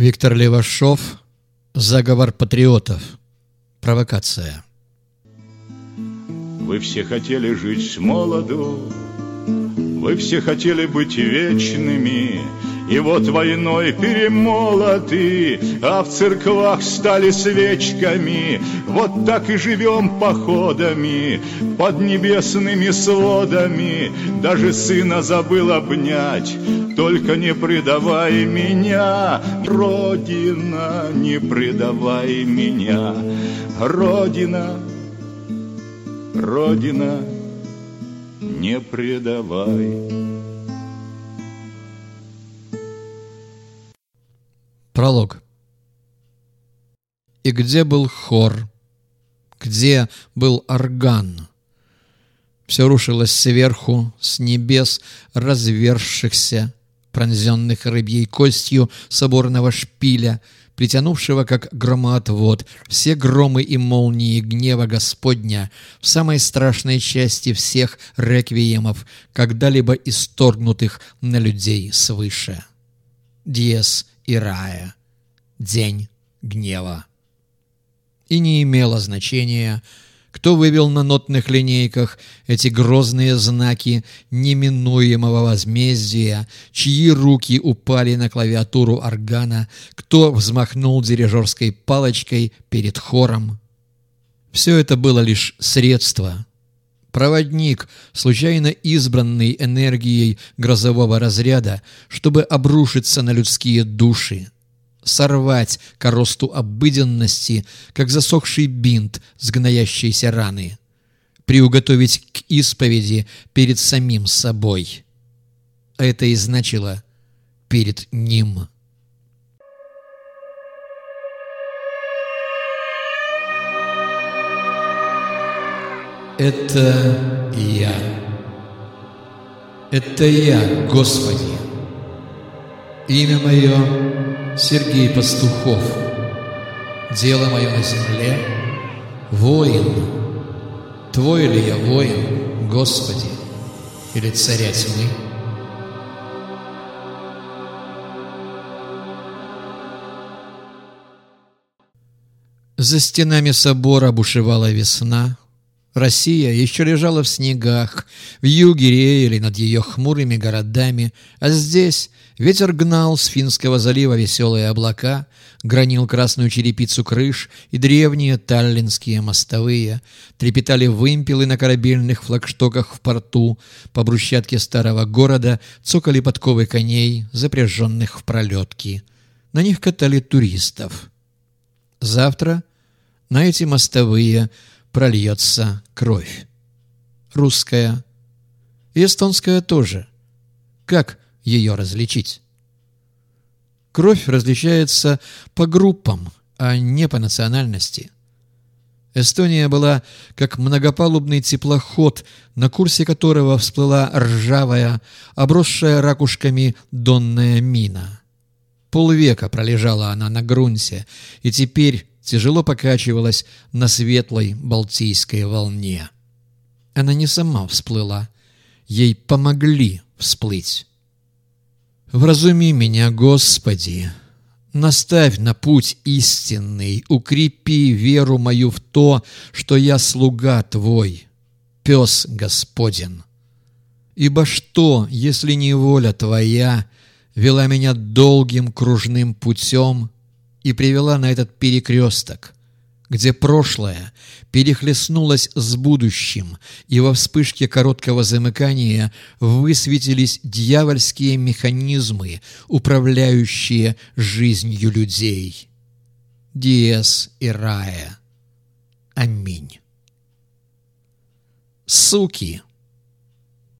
Виктор Левашов. Заговор патриотов. Провокация. Вы все хотели жить молоду, Вы все хотели быть вечными, И вот войной перемолоты, А в церквах стали свечками. Вот так и живем походами Под небесными сводами, Даже сына забыл обнять, Только не предавай меня, Родина, не предавай меня, Родина, Родина, не предавай. Пролог. И где был хор? Где был орган? Все рушилось сверху, с небес развершихся, пронзенных рыбьей костью соборного шпиля — притянувшего как громоотвод все громы и молнии гнева Господня в самой страшной части всех реквиемов, когда-либо исторгнутых на людей свыше. Диес и Рая. День гнева. И не имело значения, кто вывел на нотных линейках эти грозные знаки неминуемого возмездия, чьи руки упали на клавиатуру органа, кто взмахнул дирижерской палочкой перед хором. Все это было лишь средство. Проводник, случайно избранный энергией грозового разряда, чтобы обрушиться на людские души сорвать коросту обыденности, как засохший бинт с гноящейся раны, приуготовить к исповеди перед самим собой. Это и значило перед ним. Это я. Это я, Господи. Имя мое Сергей Пастухов. Дело мое на земле — воин. Твой ли я воин, Господи, или царя тьмы? За стенами собора бушевала весна. Россия еще лежала в снегах, в юге реяли над ее хмурыми городами, а здесь ветер гнал с Финского залива веселые облака, гранил красную черепицу крыш и древние таллинские мостовые, трепетали вымпелы на корабельных флагштоках в порту, по брусчатке старого города цокали подковы коней, запряженных в пролетки. На них катали туристов. Завтра на эти мостовые – прольется кровь. Русская и эстонская тоже. Как ее различить? Кровь различается по группам, а не по национальности. Эстония была как многопалубный теплоход, на курсе которого всплыла ржавая, обросшая ракушками донная мина. Полвека пролежала она на грунте, и теперь тяжело покачивалась на светлой Балтийской волне. Она не сама всплыла, ей помогли всплыть. «Вразуми меня, Господи!» Наставь на путь истинный, укрепи веру мою в то, что я слуга Твой, пес Господен. Ибо что, если не воля Твоя, вела меня долгим кружным путем и привела на этот перекресток, где прошлое перехлестнулось с будущим, и во вспышке короткого замыкания высветились дьявольские механизмы, управляющие жизнью людей. Диес и Рая. Аминь. Суки!